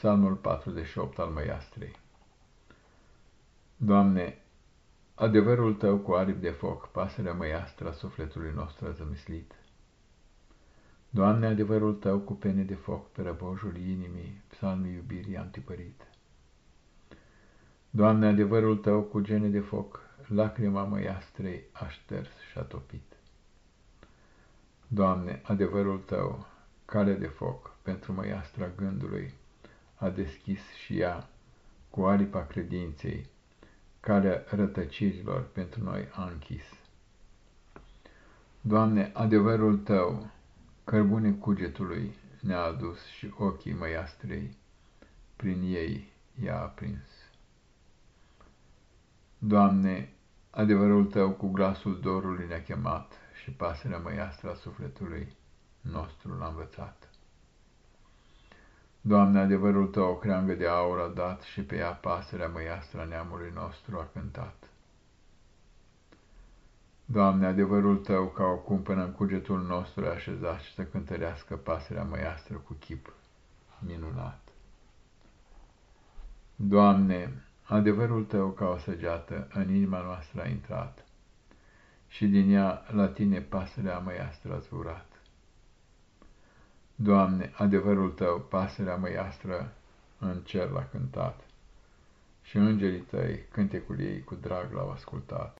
Psalmul 48 al măiastrei Doamne, adevărul Tău cu aripi de foc, pasărea măiastră a sufletului nostru a zămislit. Doamne, adevărul Tău cu pene de foc, pe răbojul inimii, psalmii iubirii am tipărit. Doamne, adevărul Tău cu gene de foc, lacrima măiastrei a șters și a topit. Doamne, adevărul Tău, cale de foc pentru măiastra gândului, a deschis și ea, cu aripa credinței, calea rătăcirilor pentru noi a închis. Doamne, adevărul Tău, cărbune cugetului ne-a adus și ochii măiastrei, prin ei i-a aprins. Doamne, adevărul Tău cu glasul dorului ne-a chemat și pasărea măiastra sufletului nostru l-a învățat. Doamne, adevărul Tău o creangă de aur a dat și pe ea pasărea măiastra neamului nostru a cântat. Doamne, adevărul Tău ca o cumpănă în cugetul nostru a așezat și să cântărească pasărea măiastră cu chip minunat. Doamne, adevărul Tău ca o săgeată în inima noastră a intrat și din ea la Tine pasărea măiastră a zburat. Doamne, adevărul Tău, pasărea măiastră, în cer l-a cântat, și îngerii Tăi, cântecul ei, cu drag l-au ascultat.